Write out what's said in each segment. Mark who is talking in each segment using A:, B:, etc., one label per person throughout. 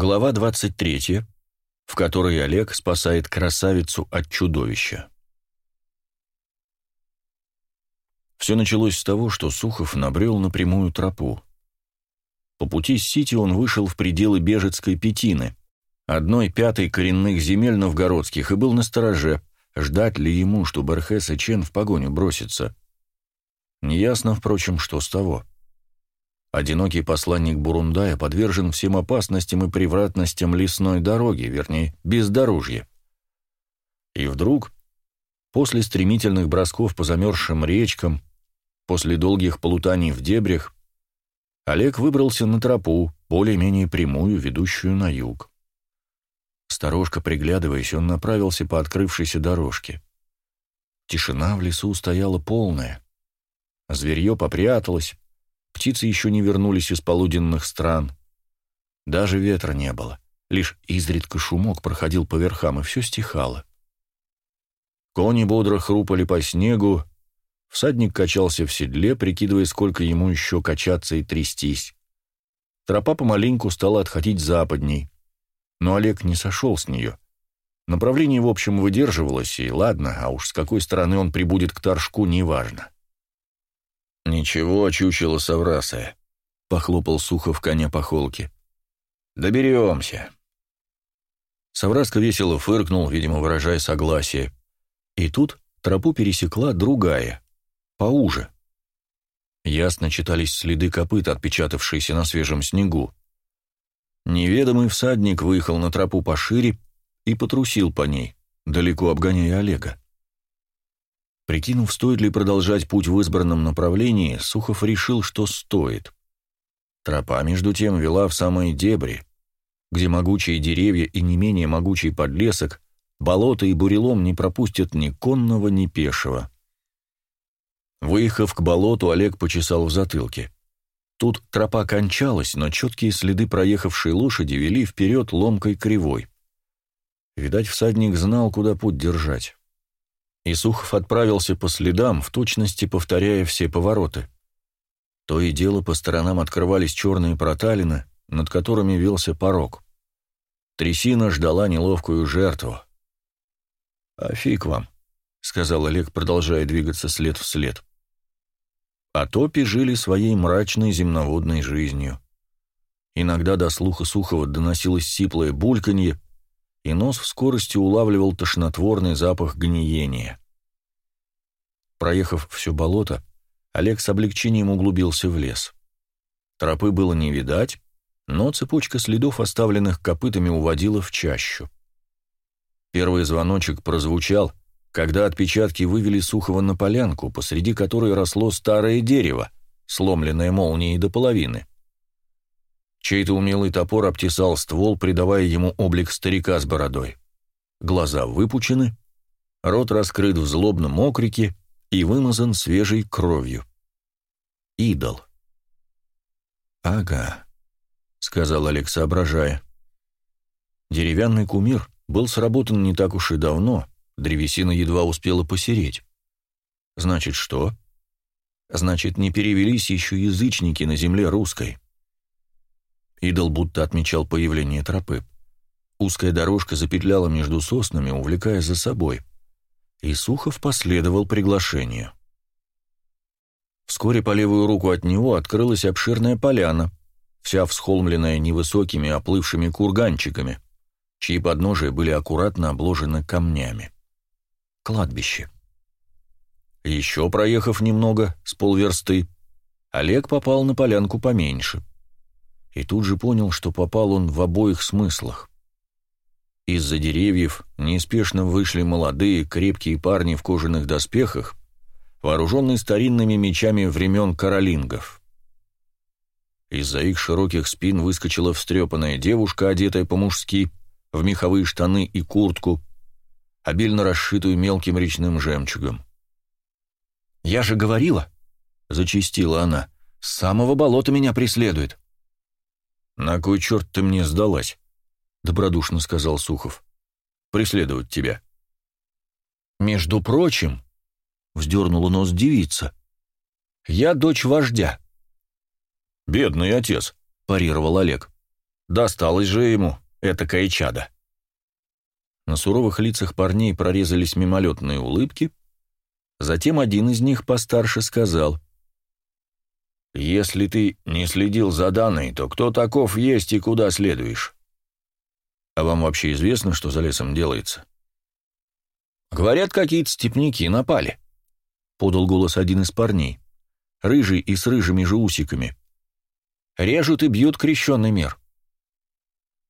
A: Глава 23, в которой Олег спасает красавицу от чудовища. Все началось с того, что Сухов набрел на прямую тропу. По пути с Сити он вышел в пределы Бежецкой Петины, одной пятой коренных земель новгородских, и был на стороже, ждать ли ему, что Бархес и Чен в погоню бросится. Неясно, впрочем, что с того. Одинокий посланник Бурундая подвержен всем опасностям и превратностям лесной дороги, вернее, бездорожья. И вдруг, после стремительных бросков по замерзшим речкам, после долгих полутаний в дебрях, Олег выбрался на тропу, более-менее прямую, ведущую на юг. Сторожка, приглядываясь, он направился по открывшейся дорожке. Тишина в лесу стояла полная. Зверье попряталось, птицы еще не вернулись из полуденных стран. Даже ветра не было, лишь изредка шумок проходил по верхам, и все стихало. Кони бодро хрупали по снегу, всадник качался в седле, прикидывая, сколько ему еще качаться и трястись. Тропа помаленьку стала отходить западней, но Олег не сошел с нее. Направление, в общем, выдерживалось, и ладно, а уж с какой стороны он прибудет к Торжку, неважно. «Ничего, чучело соврасая», — похлопал Сухов коня по холке. «Доберемся». Савраска весело фыркнул, видимо, выражая согласие. И тут тропу пересекла другая, поуже. Ясно читались следы копыт, отпечатавшиеся на свежем снегу. Неведомый всадник выехал на тропу пошире и потрусил по ней, далеко обгоняя Олега. Прикинув, стоит ли продолжать путь в избранном направлении, Сухов решил, что стоит. Тропа, между тем, вела в самые дебри, где могучие деревья и не менее могучий подлесок, болото и бурелом не пропустят ни конного, ни пешего. Выехав к болоту, Олег почесал в затылке. Тут тропа кончалась, но четкие следы проехавшей лошади вели вперед ломкой кривой. Видать, всадник знал, куда путь держать. И Сухов отправился по следам, в точности повторяя все повороты. То и дело по сторонам открывались черные проталины, над которыми велся порог. Трясина ждала неловкую жертву. «А фиг вам», — сказал Олег, продолжая двигаться след в след. А топи жили своей мрачной земноводной жизнью. Иногда до слуха Сухова доносилось сиплое бульканье, и нос в скорости улавливал тошнотворный запах гниения. Проехав все болото, Олег с облегчением углубился в лес. Тропы было не видать, но цепочка следов, оставленных копытами, уводила в чащу. Первый звоночек прозвучал, когда отпечатки вывели Сухова на полянку, посреди которой росло старое дерево, сломленное молнией до половины. Чей-то умелый топор обтесал ствол, придавая ему облик старика с бородой. Глаза выпучены, рот раскрыт в злобном окрике и вымазан свежей кровью. Идол. «Ага», — сказал Олег, соображая. Деревянный кумир был сработан не так уж и давно, древесина едва успела посереть. Значит, что? Значит, не перевелись еще язычники на земле русской. Идол будто отмечал появление тропы. Узкая дорожка запетляла между соснами, увлекая за собой. И Сухов последовал приглашению. Вскоре по левую руку от него открылась обширная поляна, вся всхолмленная невысокими оплывшими курганчиками, чьи подножия были аккуратно обложены камнями. Кладбище. Еще проехав немного, с полверсты, Олег попал на полянку поменьше — и тут же понял, что попал он в обоих смыслах. Из-за деревьев неспешно вышли молодые, крепкие парни в кожаных доспехах, вооруженные старинными мечами времен каролингов. Из-за их широких спин выскочила встрепанная девушка, одетая по-мужски, в меховые штаны и куртку, обильно расшитую мелким речным жемчугом. «Я же говорила!» — зачистила она. «С самого болота меня преследует!» «На кой черт ты мне сдалась?» — добродушно сказал Сухов. «Преследовать тебя». «Между прочим», — вздернула нос девица, — «я дочь вождя». «Бедный отец», — парировал Олег. Досталось же ему, это чадо. На суровых лицах парней прорезались мимолетные улыбки, затем один из них постарше сказал, «Если ты не следил за Даной, то кто таков есть и куда следуешь?» «А вам вообще известно, что за лесом делается?» «Говорят, какие-то степняки напали», — подал голос один из парней, рыжий и с рыжими же усиками. «Режут и бьют крещенный мир».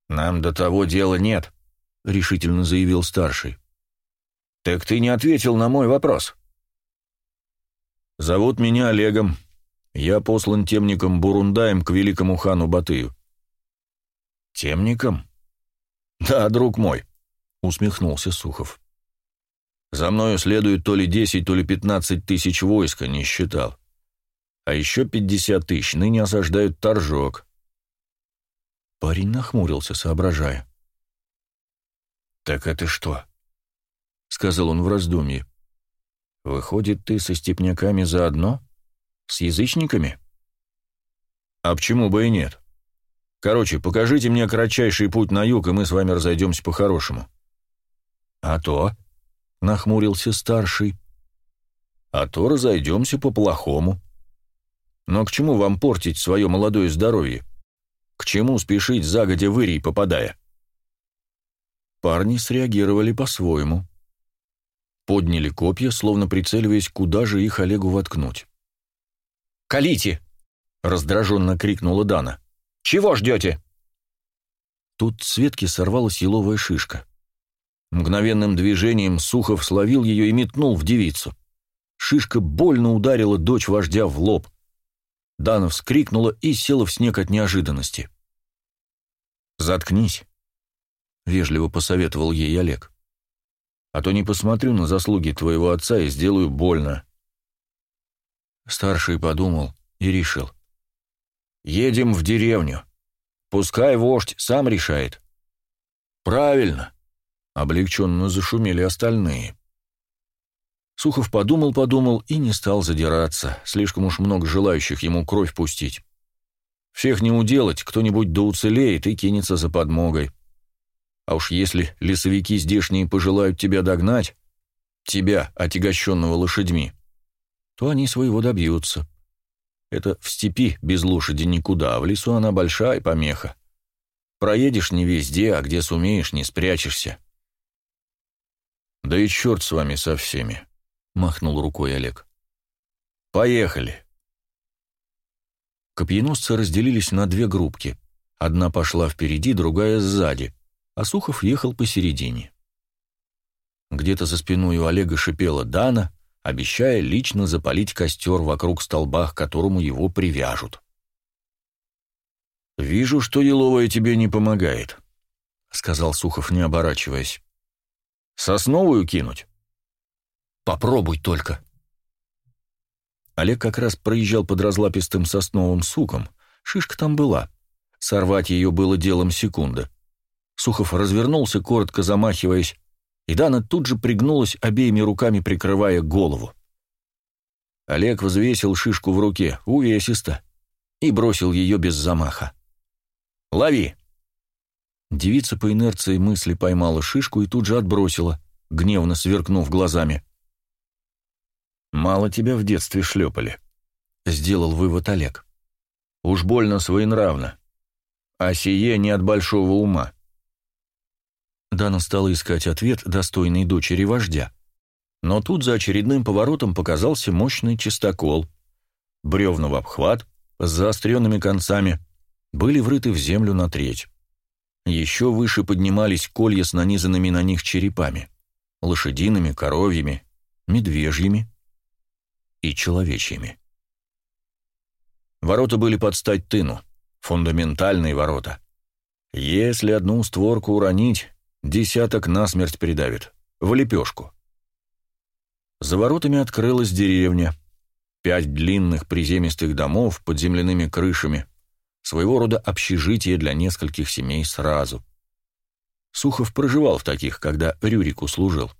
A: «Нам до того дела нет», — решительно заявил старший. «Так ты не ответил на мой вопрос». «Зовут меня Олегом. Я послан темником Бурундаем к великому хану Батыю». «Темником?» «Да, друг мой», — усмехнулся Сухов. «За мною следует то ли десять, то ли пятнадцать тысяч войска, не считал. А еще пятьдесят тысяч ныне осаждают Торжок». Парень нахмурился, соображая. «Так это что?» — сказал он в раздумье. «Выходит, ты со степняками заодно? С язычниками?» «А почему бы и нет? Короче, покажите мне кратчайший путь на юг, и мы с вами разойдемся по-хорошему». «А то?» — нахмурился старший. «А то разойдемся по-плохому. Но к чему вам портить свое молодое здоровье? К чему спешить загодя в Ирий попадая?» Парни среагировали по-своему. Подняли копья, словно прицеливаясь, куда же их Олегу воткнуть. «Калите!» — раздраженно крикнула Дана. «Чего ждете?» Тут с ветки сорвалась еловая шишка. Мгновенным движением Сухов словил ее и метнул в девицу. Шишка больно ударила дочь вождя в лоб. Дана вскрикнула и села в снег от неожиданности. «Заткнись», вежливо посоветовал ей Олег. «А то не посмотрю на заслуги твоего отца и сделаю больно». Старший подумал и решил. «Едем в деревню. Пускай вождь сам решает». «Правильно», — облегченно зашумели остальные. Сухов подумал-подумал и не стал задираться, слишком уж много желающих ему кровь пустить. Всех не уделать, кто-нибудь да уцелеет и кинется за подмогой. А уж если лесовики здешние пожелают тебя догнать, тебя, отягощенного лошадьми, то они своего добьются. Это в степи без лошади никуда, а в лесу она большая помеха. Проедешь не везде, а где сумеешь, не спрячешься. «Да и черт с вами со всеми», — махнул рукой Олег. «Поехали». Копьеносцы разделились на две группки. Одна пошла впереди, другая сзади а Сухов ехал посередине. Где-то за спиной у Олега шипела Дана, обещая лично запалить костер вокруг столба, к которому его привяжут. «Вижу, что еловая тебе не помогает», — сказал Сухов, не оборачиваясь. «Сосновую кинуть?» «Попробуй только». Олег как раз проезжал под разлапистым сосновым суком. Шишка там была. Сорвать ее было делом секунды. Сухов развернулся, коротко замахиваясь, и Дана тут же пригнулась, обеими руками прикрывая голову. Олег взвесил шишку в руке, увесисто, и бросил ее без замаха. «Лови!» Девица по инерции мысли поймала шишку и тут же отбросила, гневно сверкнув глазами. «Мало тебя в детстве шлепали», — сделал вывод Олег. «Уж больно своенравно. А сие не от большого ума. Дана стала искать ответ, достойный дочери вождя. Но тут за очередным поворотом показался мощный чистокол. Бревна в обхват, с заостренными концами, были врыты в землю на треть. Еще выше поднимались колья с нанизанными на них черепами. Лошадиными, коровьями, медвежьими и человечьими. Ворота были под стать тыну, фундаментальные ворота. Если одну створку уронить, Десяток насмерть придавит. В лепешку. За воротами открылась деревня. Пять длинных приземистых домов под земляными крышами. Своего рода общежитие для нескольких семей сразу. Сухов проживал в таких, когда Рюрику служил.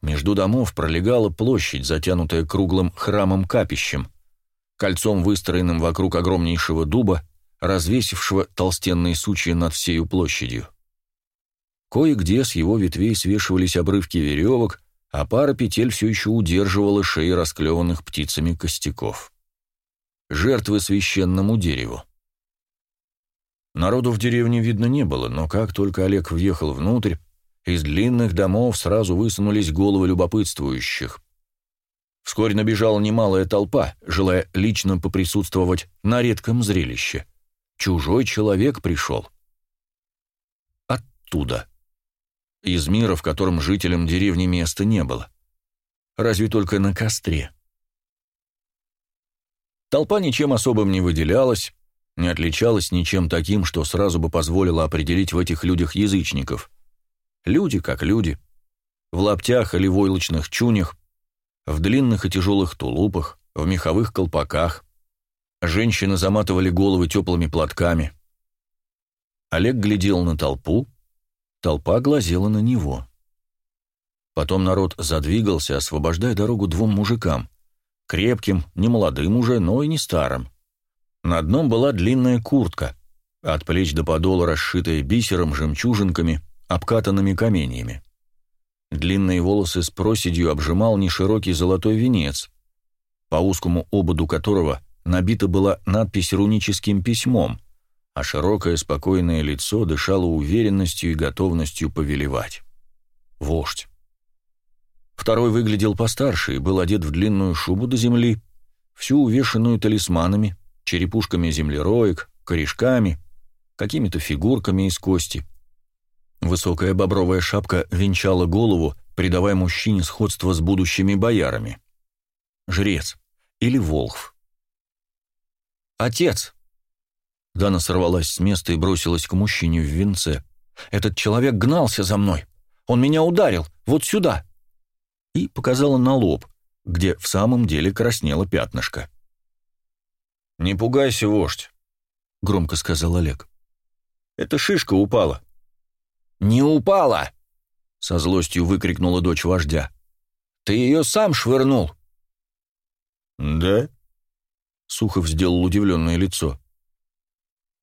A: Между домов пролегала площадь, затянутая круглым храмом-капищем, кольцом, выстроенным вокруг огромнейшего дуба, развесившего толстенные сучья над всею площадью. Кое-где с его ветвей свешивались обрывки веревок, а пара петель все еще удерживала шеи расклеванных птицами костяков. Жертвы священному дереву. Народу в деревне видно не было, но как только Олег въехал внутрь, из длинных домов сразу высунулись головы любопытствующих. Вскоре набежала немалая толпа, желая лично поприсутствовать на редком зрелище. Чужой человек пришел. Оттуда. Из мира, в котором жителям деревни места не было. Разве только на костре. Толпа ничем особым не выделялась, не отличалась ничем таким, что сразу бы позволило определить в этих людях язычников. Люди как люди. В лаптях или войлочных чунях, в длинных и тяжелых тулупах, в меховых колпаках. Женщины заматывали головы теплыми платками. Олег глядел на толпу, толпа глазела на него. Потом народ задвигался, освобождая дорогу двум мужикам, крепким, не молодым уже, но и не старым. На одном была длинная куртка, от плеч до подола расшитая бисером, жемчужинками, обкатанными каменьями. Длинные волосы с проседью обжимал неширокий золотой венец, по узкому ободу которого набита была надпись руническим письмом, а широкое спокойное лицо дышало уверенностью и готовностью повелевать. Вождь. Второй выглядел постарше и был одет в длинную шубу до земли, всю увешанную талисманами, черепушками землероек, корешками, какими-то фигурками из кости, Высокая бобровая шапка венчала голову, придавая мужчине сходство с будущими боярами. Жрец или волхв. «Отец!» Дана сорвалась с места и бросилась к мужчине в венце. «Этот человек гнался за мной! Он меня ударил! Вот сюда!» И показала на лоб, где в самом деле краснело пятнышко. «Не пугайся, вождь», — громко сказал Олег. «Это шишка упала. «Не упала!» — со злостью выкрикнула дочь вождя. «Ты ее сам швырнул!» «Да?» — Сухов сделал удивленное лицо.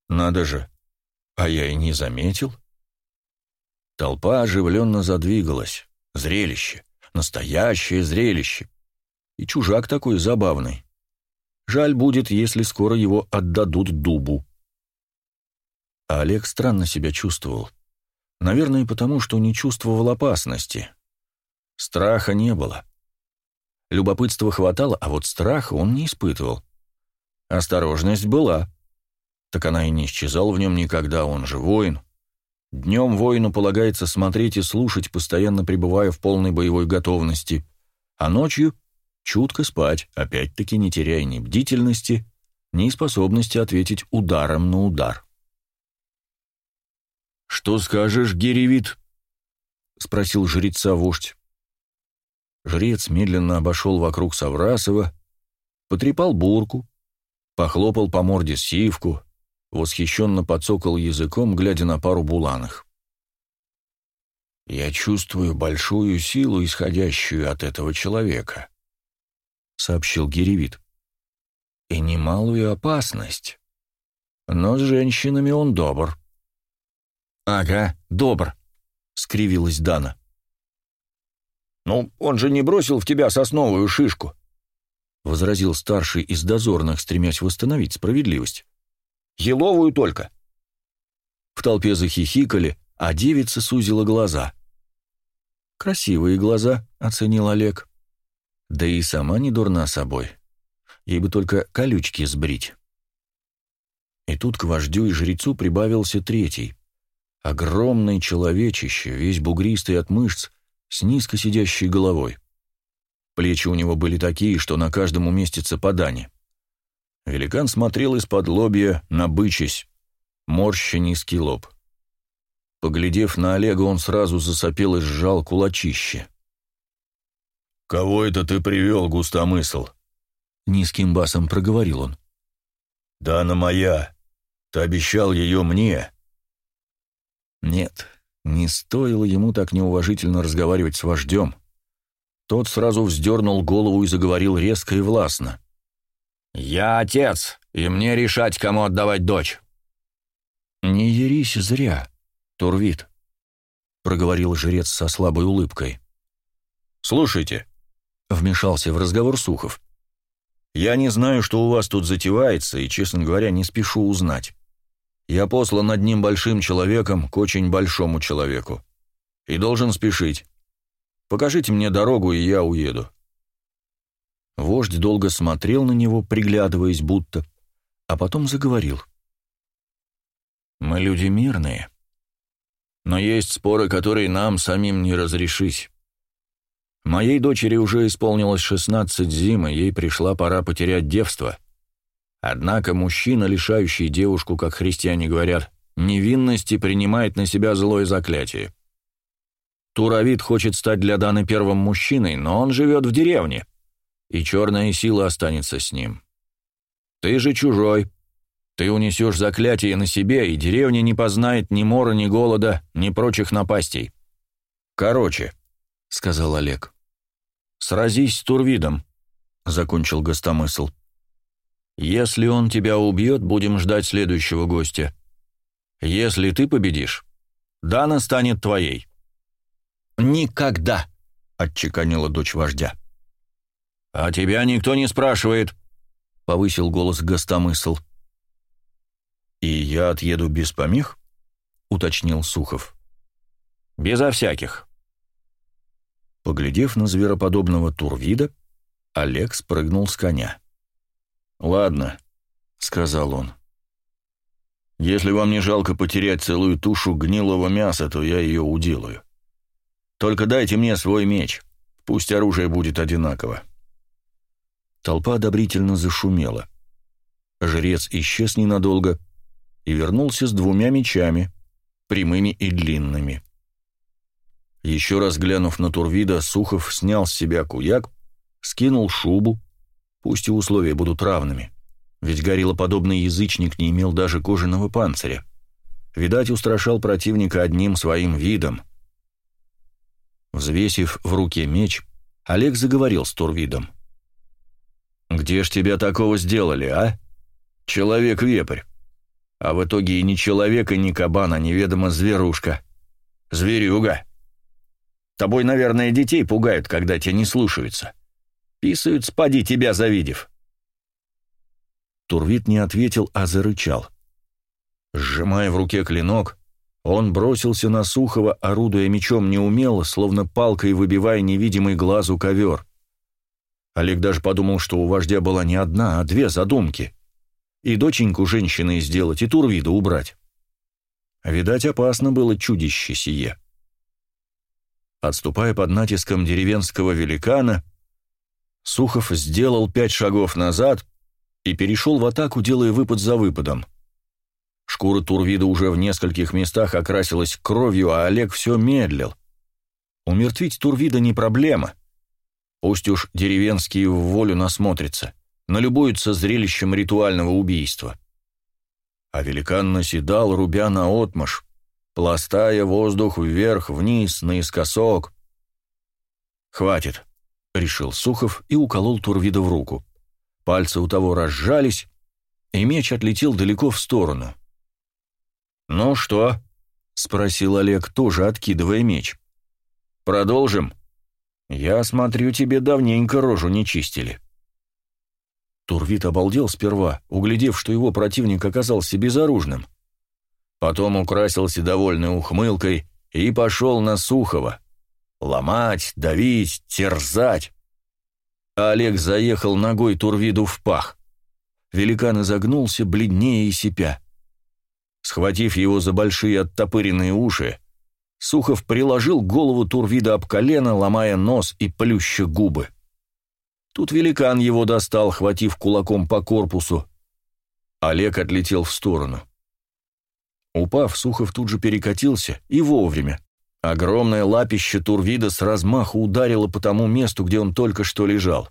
A: «Надо же! А я и не заметил!» Толпа оживленно задвигалась. Зрелище. Настоящее зрелище. И чужак такой забавный. Жаль будет, если скоро его отдадут дубу. А Олег странно себя чувствовал. Наверное, потому что не чувствовал опасности. Страха не было. Любопытства хватало, а вот страха он не испытывал. Осторожность была. Так она и не исчезала в нем никогда, он же воин. Днем воину полагается смотреть и слушать, постоянно пребывая в полной боевой готовности, а ночью чутко спать, опять-таки не теряя ни бдительности, ни способности ответить ударом на удар. «Что скажешь, Геревит?» — спросил жреца вождь. Жрец медленно обошел вокруг Саврасова, потрепал бурку, похлопал по морде сивку, восхищенно подсокал языком, глядя на пару буланых. «Я чувствую большую силу, исходящую от этого человека», — сообщил Геревит. «И немалую опасность. Но с женщинами он добр». «Ага, добр», — скривилась Дана. «Ну, он же не бросил в тебя сосновую шишку», — возразил старший из дозорных, стремясь восстановить справедливость. «Еловую только». В толпе захихикали, а девица сузила глаза. «Красивые глаза», — оценил Олег. «Да и сама не дурна собой. Ей бы только колючки сбрить». И тут к вождю и жрецу прибавился третий, Огромный человечище, весь бугристый от мышц, с низко сидящей головой. Плечи у него были такие, что на каждом уместится подане. Великан смотрел из-под лобья, набычась, морща низкий лоб. Поглядев на Олега, он сразу засопел и сжал кулачище.
B: «Кого это ты привел, густомысл?»
A: Низким басом проговорил он.
B: «Да она моя. Ты обещал ее мне.
A: Нет, не стоило ему так неуважительно разговаривать с вождем. Тот сразу вздернул голову и заговорил резко и властно. «Я отец, и мне решать, кому отдавать дочь. «Не ерись зря, Турвит», — проговорил жрец со слабой улыбкой.
B: «Слушайте», — вмешался в разговор Сухов. «Я не знаю, что у вас тут затевается, и, честно говоря, не спешу узнать. Я послан одним большим человеком к очень большому человеку. И должен спешить. Покажите мне дорогу, и я уеду».
A: Вождь долго смотрел на него, приглядываясь будто, а потом заговорил. «Мы люди мирные, но есть споры, которые нам самим не разрешить. Моей дочери уже исполнилось шестнадцать зим, и ей пришла пора потерять девство. Однако мужчина, лишающий девушку, как христиане говорят, невинности, принимает на себя злое заклятие. Туравид хочет стать для Даны первым мужчиной, но он живет в деревне, и черная сила останется с ним. Ты же чужой. Ты унесешь заклятие на себе, и деревня не познает ни мора, ни голода, ни прочих напастей. Короче, — сказал Олег. «Сразись с Турвидом», — закончил гостомысл. «Если он тебя убьет, будем ждать следующего гостя. Если ты победишь, Дана станет твоей». «Никогда!» — отчеканила дочь вождя. «А тебя никто не спрашивает», — повысил голос гостомысл.
B: «И я отъеду без помех?» — уточнил Сухов.
A: «Безо всяких»,
B: Поглядев на звероподобного турвида, Олег спрыгнул с коня. «Ладно», — сказал он. «Если вам не жалко потерять целую тушу гнилого мяса, то я ее уделаю. Только дайте мне свой меч, пусть оружие будет одинаково». Толпа одобрительно зашумела. Жрец исчез ненадолго и вернулся с двумя мечами, прямыми и длинными. Еще раз глянув на Турвида, Сухов снял с себя куяк, скинул шубу, пусть и условия будут равными, ведь гориллоподобный язычник не имел даже кожаного панциря. Видать, устрашал противника одним своим видом. Взвесив в руке меч, Олег заговорил с Турвидом. «Где ж тебя такого сделали, а? Человек-вепрь. А в итоге и не человек, и не кабан, а неведомо зверушка. Зверюга!» Тобой, наверное, детей пугают, когда тебя не слушаются. Писают, спади тебя завидев». Турвит не ответил, а зарычал. Сжимая в руке клинок, он бросился на Сухова, орудуя мечом неумело, словно палкой выбивая невидимый глазу ковер. Олег даже подумал, что у вождя была не одна, а две задумки. И доченьку женщины сделать, и Турвида убрать. Видать, опасно было чудище сие. Отступая под натиском деревенского великана, Сухов сделал пять шагов назад и перешел в атаку, делая выпад за выпадом. Шкура Турвида уже в нескольких местах окрасилась кровью, а Олег все медлил. Умертвить Турвида не проблема. Пусть уж деревенские в волю насмотрятся, налюбуются зрелищем ритуального убийства. А великан наседал, рубя на отмаш, пластая воздух вверх-вниз, наискосок. «Хватит», — решил Сухов и уколол Турвида в руку. Пальцы у того разжались, и меч отлетел далеко в сторону. «Ну что?» — спросил Олег, тоже откидывая меч. «Продолжим? Я смотрю, тебе давненько рожу не чистили». Турвид обалдел сперва, углядев, что его противник оказался безоружным. — Потом украсился довольной ухмылкой и пошел на Сухова. Ломать, давить, терзать. А Олег заехал ногой Турвиду в пах. Великан изогнулся, бледнее и сипя. Схватив его за большие оттопыренные уши, Сухов приложил голову Турвида об колено, ломая нос и плюща губы. Тут великан его достал, хватив кулаком по корпусу. Олег отлетел в сторону. Упав, Сухов тут же перекатился, и вовремя. Огромное лапище Турвида с размаху ударило по тому месту, где он только что лежал.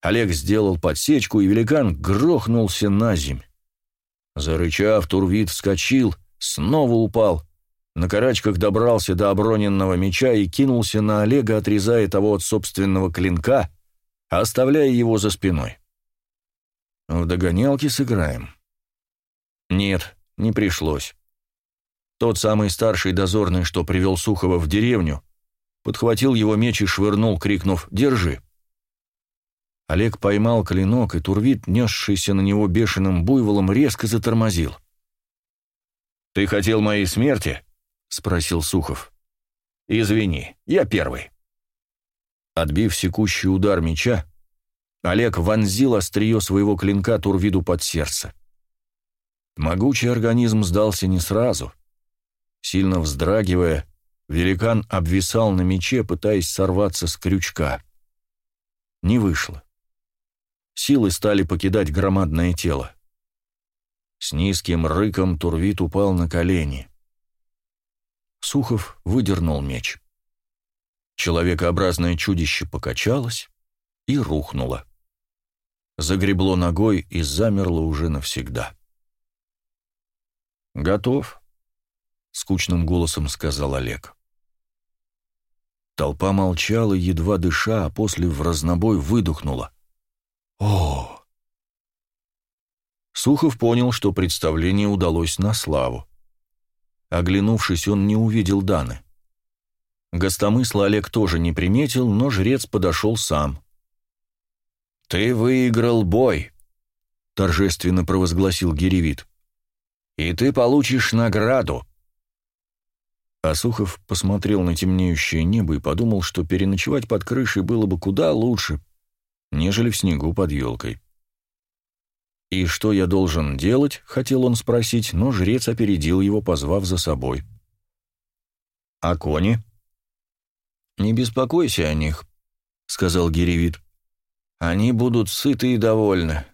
B: Олег сделал подсечку, и великан грохнулся на земь. Зарычав, Турвид вскочил, снова упал, на карачках добрался до оброненного меча и кинулся на Олега, отрезая того от собственного клинка, оставляя его за спиной. «В догонялки сыграем?» «Нет», Не пришлось. Тот самый старший дозорный, что привел Сухова в деревню, подхватил его меч и швырнул, крикнув «Держи!». Олег поймал клинок, и Турвит, несшийся на него бешеным буйволом, резко затормозил. «Ты хотел моей смерти?» — спросил Сухов. «Извини, я первый». Отбив секущий удар меча, Олег вонзил острие своего клинка Турвиду под сердце. Могучий организм сдался не сразу. Сильно вздрагивая, великан обвисал на мече, пытаясь сорваться с крючка. Не вышло. Силы стали покидать громадное тело. С низким рыком Турвит упал на колени. Сухов выдернул меч. Человекообразное чудище покачалось и рухнуло. Загребло ногой и замерло уже навсегда. «Готов», — скучным голосом сказал Олег. Толпа молчала, едва дыша, а после в разнобой выдохнула. «О!» Сухов понял, что представление удалось на славу. Оглянувшись, он не увидел Даны. Гостомысла Олег тоже не приметил, но жрец подошел сам. «Ты выиграл бой», — торжественно провозгласил Гиревит. «И ты получишь награду». А Сухов посмотрел на темнеющее небо и подумал, что переночевать под крышей было бы куда лучше, нежели в снегу под елкой. «И что я должен делать?» — хотел он спросить, но жрец опередил его, позвав за собой. «А кони?» «Не беспокойся о них», — сказал Гиревит. «Они будут сыты и довольны,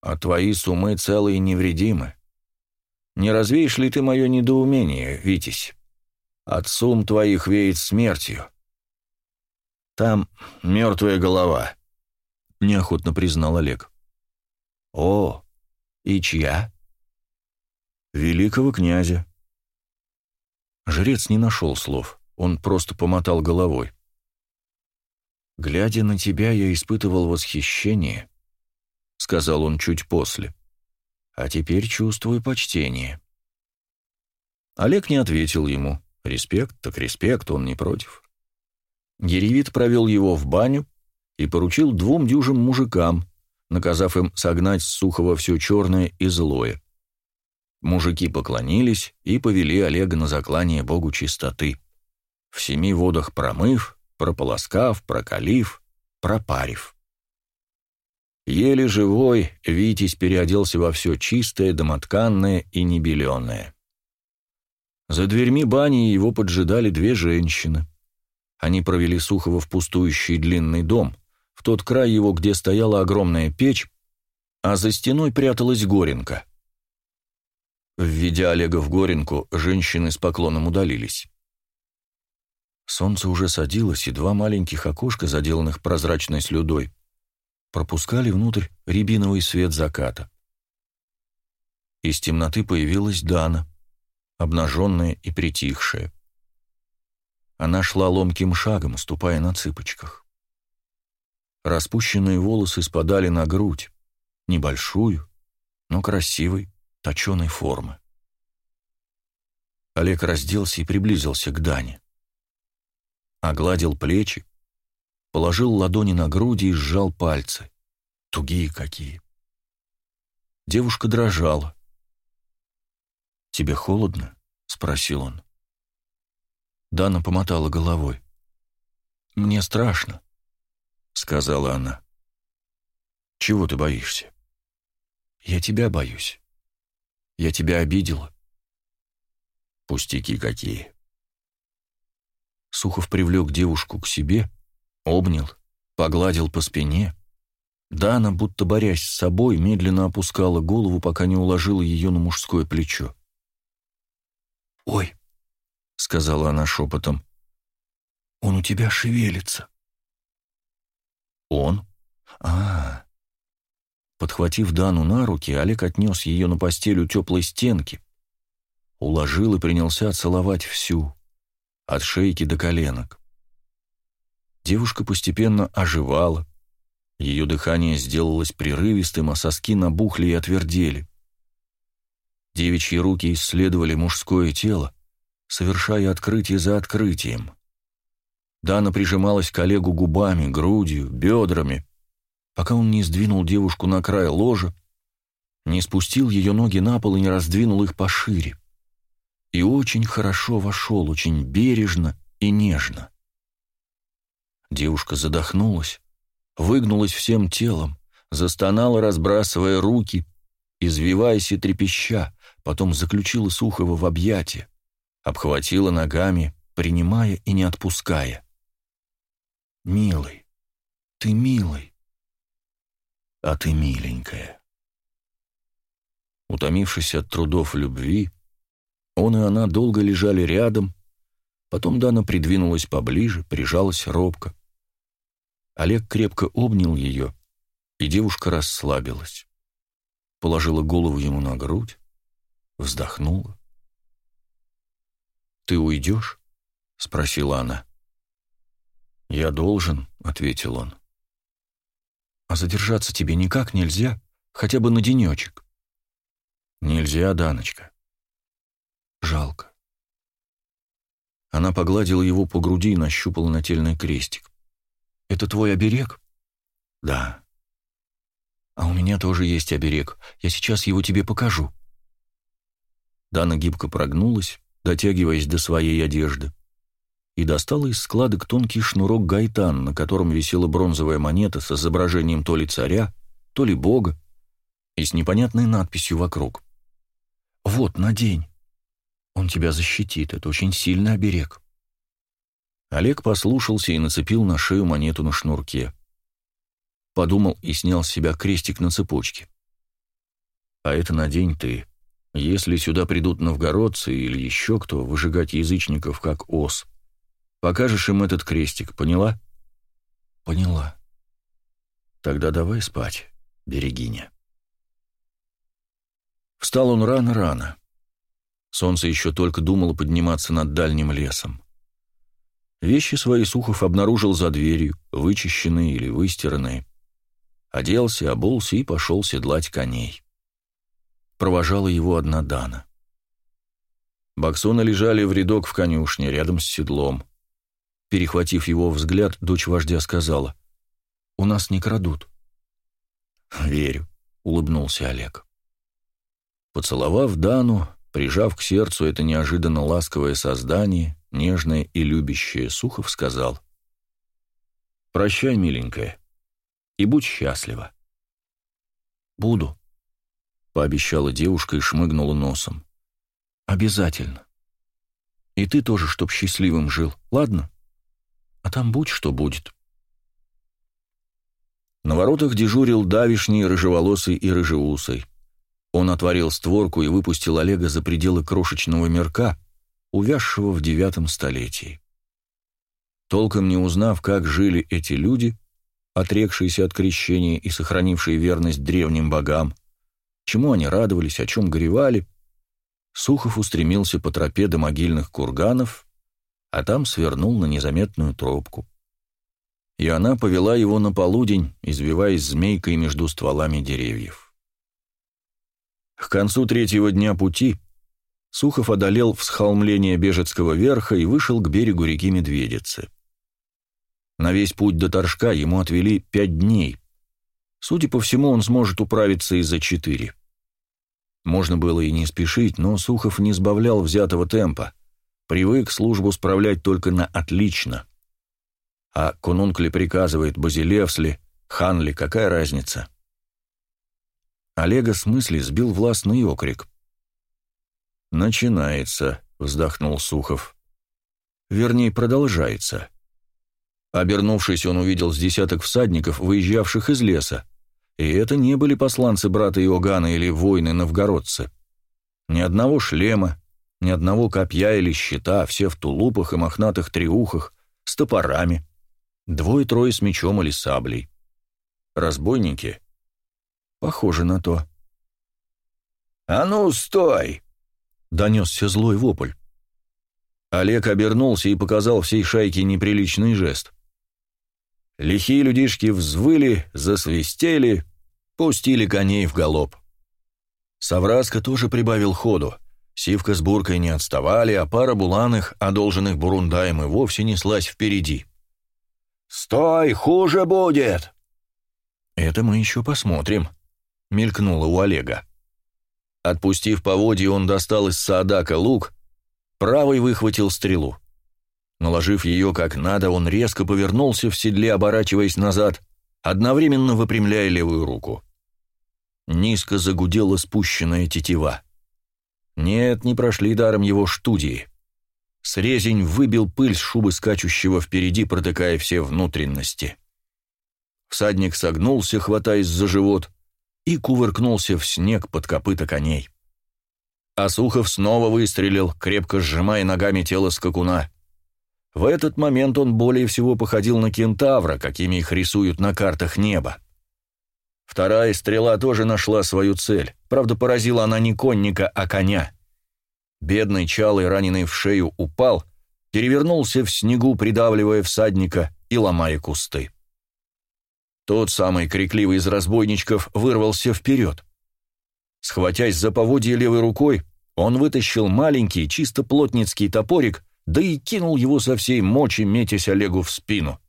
B: а твои сумы целы и невредимы. Не развеешь ли ты мое недоумение, Витязь? От сум твоих веет смертью». «Там мертвая голова», — неохотно признал Олег. «О, «И чья?» «Великого князя». Жрец не нашел слов, он просто помотал головой. «Глядя на тебя, я испытывал восхищение», — сказал он чуть после. «А теперь чувствую почтение». Олег не ответил ему. Респект, так респект, он не против. Геревит провел его в баню и поручил двум дюжим мужикам, наказав им согнать с Сухова все черное и злое. Мужики поклонились и повели Олега на заклание богу чистоты. В семи водах промыв, прополоскав, прокалив, пропарив. Еле живой, Витязь переоделся во все чистое, домотканное и небеленое. За дверьми бани его поджидали две женщины. Они провели Сухова в пустующий длинный дом, тот край его, где стояла огромная печь, а за стеной пряталась Горенка. Введя Олега в Горенку, женщины с поклоном удалились. Солнце уже садилось, и два маленьких окошка, заделанных прозрачной слюдой, пропускали внутрь рябиновый свет заката. Из темноты появилась Дана, обнаженная и притихшая. Она шла ломким шагом, ступая на цыпочках. Распущенные волосы спадали на грудь, небольшую, но красивой, точеной формы. Олег разделся и приблизился к Дане. Огладил плечи, положил ладони на груди и сжал пальцы. Тугие какие. Девушка дрожала. «Тебе холодно?» — спросил он. Дана помотала головой. «Мне страшно. — сказала она. «Чего ты боишься?» «Я тебя боюсь. Я тебя обидела». «Пустяки какие». Сухов привлек девушку к себе, обнял, погладил по спине. Дана, будто борясь с собой, медленно опускала голову, пока не уложила ее на мужское плечо. «Ой», — сказала она шепотом, — «он у тебя шевелится». «Он? а, -а, -а. Подхватив Дану на руки, Олег отнес ее на постель у теплой стенки, уложил и принялся целовать всю, от шейки до коленок. Девушка постепенно оживала, ее дыхание сделалось прерывистым, а соски набухли и отвердели. Девичьи руки исследовали мужское тело, совершая открытие за открытием. Дана прижималась к Олегу губами, грудью, бедрами, пока он не сдвинул девушку на край ложа, не спустил ее ноги на пол и не раздвинул их пошире. И очень хорошо вошел, очень бережно и нежно. Девушка задохнулась, выгнулась всем телом, застонала, разбрасывая руки, извиваясь и трепеща, потом заключила Сухова в объятия, обхватила ногами, принимая и не отпуская. «Милый, ты милый, а ты миленькая». Утомившись от трудов любви, он и она долго лежали рядом, потом Дана придвинулась поближе, прижалась робко. Олег крепко обнял ее, и девушка расслабилась. Положила голову ему на грудь, вздохнула. «Ты уйдешь?» — спросила она. «Я должен», — ответил он. «А задержаться тебе никак нельзя, хотя бы на денечек». «Нельзя, Даночка». «Жалко». Она погладила его по груди и нащупала нательный крестик. «Это твой оберег?» «Да». «А у меня тоже есть оберег. Я сейчас его тебе покажу». Дана гибко прогнулась, дотягиваясь до своей одежды и достала из складок тонкий шнурок гайтан, на котором висела бронзовая монета с изображением то ли царя, то ли бога, и с непонятной надписью вокруг. «Вот, надень. Он тебя защитит, это очень сильный оберег». Олег послушался и нацепил на шею монету на шнурке. Подумал и снял с себя крестик на цепочке. «А это надень ты, если сюда придут новгородцы или еще кто выжигать язычников как ос». Покажешь им этот крестик, поняла?» «Поняла. Тогда давай спать, берегиня». Встал он рано-рано. Солнце еще только думало подниматься над дальним лесом. Вещи свои Сухов обнаружил за дверью, вычищенные или выстиранные. Оделся, обулся и пошел седлать коней. Провожала его одна Дана. Баксоны лежали в рядок в конюшне, рядом с седлом. Перехватив его взгляд, дочь вождя сказала, «У нас не крадут». «Верю», — улыбнулся Олег. Поцеловав Дану, прижав к сердцу это неожиданно ласковое создание, нежное и любящее, Сухов сказал, «Прощай, миленькая, и будь счастлива». «Буду», — пообещала девушка и шмыгнула носом. «Обязательно. И ты тоже, чтоб счастливым жил, ладно?» А там будь что будет. На воротах дежурил давишний, рыжеволосый и рыжеусый. Он отворил створку и выпустил Олега за пределы крошечного мирка, увязшего в девятом столетии. Толком не узнав, как жили эти люди, отрекшиеся от крещения и сохранившие верность древним богам, чему они радовались, о чем горевали, Сухов устремился по тропе до могильных курганов, а там свернул на незаметную тропку. И она повела его на полудень, извиваясь змейкой между стволами деревьев. К концу третьего дня пути Сухов одолел всхолмление Бежецкого верха и вышел к берегу реки Медведицы. На весь путь до Торжка ему отвели пять дней. Судя по всему, он сможет управиться и за четыре. Можно было и не спешить, но Сухов не сбавлял взятого темпа — Привык службу справлять только на «отлично». А конункли приказывает Базилевсли, Ханли, какая разница? Олега с мысли сбил властный окрик. «Начинается», — вздохнул Сухов. «Вернее, продолжается». Обернувшись, он увидел с десяток всадников, выезжавших из леса. И это не были посланцы брата Иоганна или воины-новгородцы. Ни одного шлема, ни одного копья или щита, все в тулупах и мохнатых триухах, с топорами. Двое-трое с мечом или саблей. Разбойники? Похоже на то. «А ну, стой!» — донесся злой вопль. Олег обернулся и показал всей шайке неприличный жест. Лихие людишки взвыли, засвистели, пустили коней в галоп. Савраска тоже прибавил ходу. Сивка с Буркой не отставали, а пара буланых, одолженных Бурундаем, и вовсе неслась впереди.
C: «Стой, хуже будет!»
B: «Это мы еще посмотрим», — мелькнуло у Олега. Отпустив поводья, он достал из садака лук, правой выхватил стрелу. Наложив ее как надо, он резко повернулся в седле, оборачиваясь назад, одновременно выпрямляя левую руку. Низко загудела спущенная тетива. Нет, не прошли даром его студии. Срезень выбил пыль с шубы скачущего впереди, протыкая все внутренности. Всадник согнулся, хватаясь за живот, и кувыркнулся в снег под копыта коней. А Сухов снова выстрелил, крепко сжимая ногами тело скакуна. В этот момент он более всего походил на кентавра, какими их рисуют на картах неба. Вторая стрела тоже нашла свою цель, правда, поразила она не конника, а коня. Бедный чалый, раненый в шею, упал, перевернулся в снегу, придавливая всадника и ломая кусты. Тот самый крикливый из разбойничков вырвался вперед. Схватясь за поводье левой рукой, он вытащил маленький, чисто плотницкий топорик, да и кинул его со всей мочи, метясь Олегу в спину.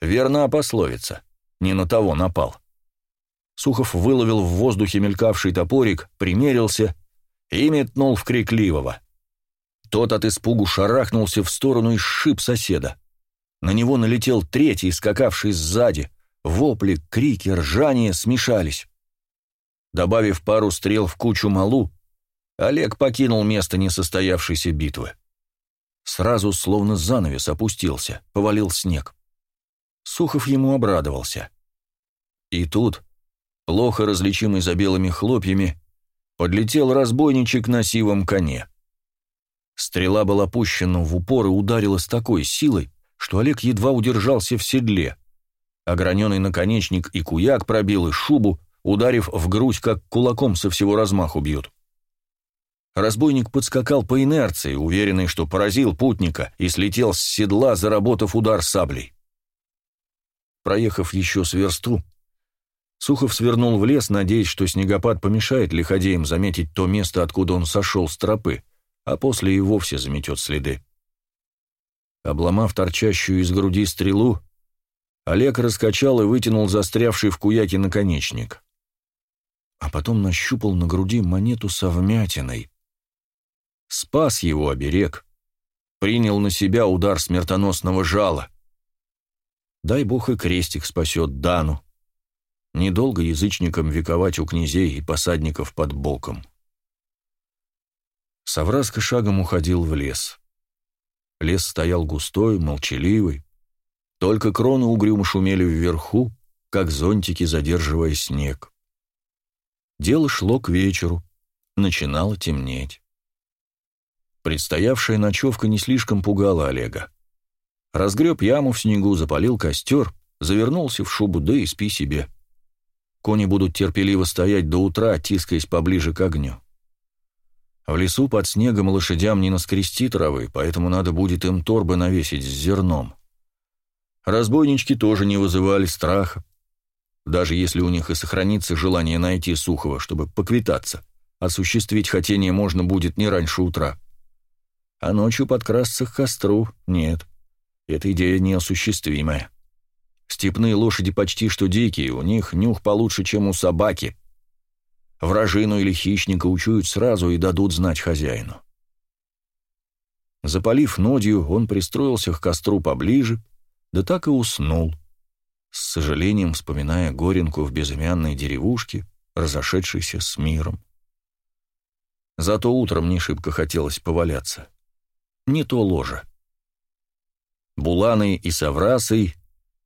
B: Верна пословица. Не на того напал. Сухов выловил в воздухе мелькавший топорик, примерился и метнул в крикливого. Тот от испугу шарахнулся в сторону и сшиб соседа. На него налетел третий, скакавший сзади. Вопли, крики, ржание смешались. Добавив пару стрел в кучу малу, Олег покинул место несостоявшейся битвы. Сразу словно занавес опустился, повалил снег. Сухов ему обрадовался. И тут, плохо различимый за белыми хлопьями, подлетел разбойничек на сивом коне. Стрела была пущена в упор и ударила с такой силой, что Олег едва удержался в седле. Ограненный наконечник и куяк пробил и шубу, ударив в грудь, как кулаком со всего размаху бьют. Разбойник подскакал по инерции, уверенный, что поразил путника, и слетел с седла, заработав удар саблей. Проехав еще с версту, Сухов свернул в лес, надеясь, что снегопад помешает лиходеям заметить то место, откуда он сошел с тропы, а после и вовсе заметет следы. Обломав торчащую из груди стрелу, Олег раскачал и вытянул застрявший в куяке наконечник. А потом нащупал на груди монету со вмятиной. Спас его оберег. Принял на себя удар смертоносного жала. Дай бог и крестик спасет Дану. Недолго язычникам вековать у князей и посадников под боком. Савраска шагом уходил в лес. Лес стоял густой, молчаливый, только кроны угрюмо шумели вверху, как зонтики, задерживая снег. Дело шло к вечеру, начинало темнеть. Предстоявшая ночевка не слишком пугала Олега. Разгреб яму в снегу, запалил костер, завернулся в шубу, да и спи себе. Кони будут терпеливо стоять до утра, тискаясь поближе к огню. В лесу под снегом лошадям не наскрести травы, поэтому надо будет им торбы навесить с зерном. Разбойнички тоже не вызывали страха. Даже если у них и сохранится желание найти Сухого, чтобы поквитаться, осуществить хотение можно будет не раньше утра. А ночью подкрасться к костру — нет. Эта идея неосуществимая. Степные лошади почти что дикие, у них нюх получше, чем у собаки. Вражину или хищника учуют сразу и дадут знать хозяину. Запалив нодью, он пристроился к костру поближе — да так и уснул, с сожалением вспоминая горенку в безымянной деревушке, разошедшейся с миром. Зато утром не шибко хотелось поваляться. Не то ложе. Буланы и Саврасой,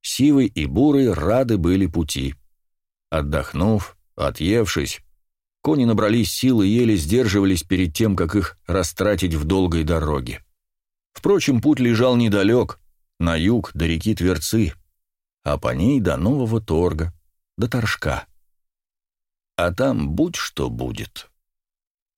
B: Сивый и Бурый рады были пути. Отдохнув, отъевшись, кони набрались сил и еле сдерживались перед тем, как их растратить в долгой дороге. Впрочем, путь лежал недалек, на юг до реки Тверцы, а по ней до Нового Торга, до Торжка. А там будь что будет.